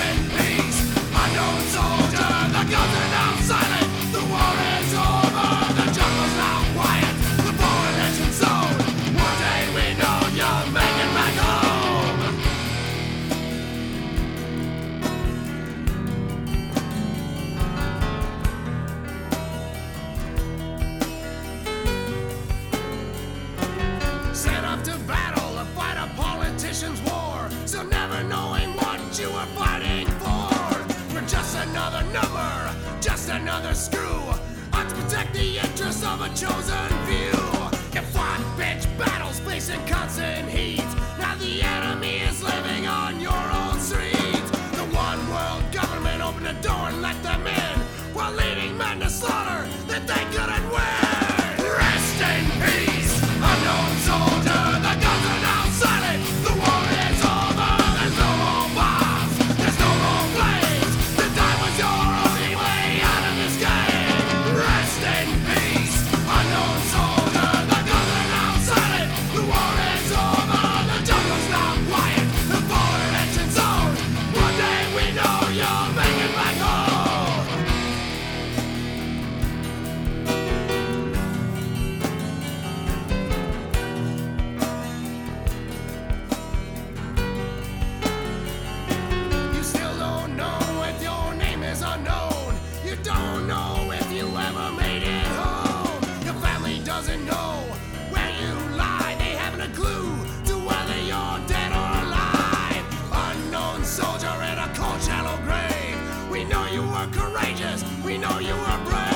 Rest you were fighting for. We're just another number, just another screw. Ought to protect the interests of a chosen few. You fought bitch battles facing constant heat, now the enemy is living on your own street. The one world government opened the door and let them in, while leading men to slaughter that they couldn't win. doesn't know where you lie. They haven't a clue to whether you're dead or alive. Unknown soldier in a cold, shallow grave. We know you were courageous. We know you were brave.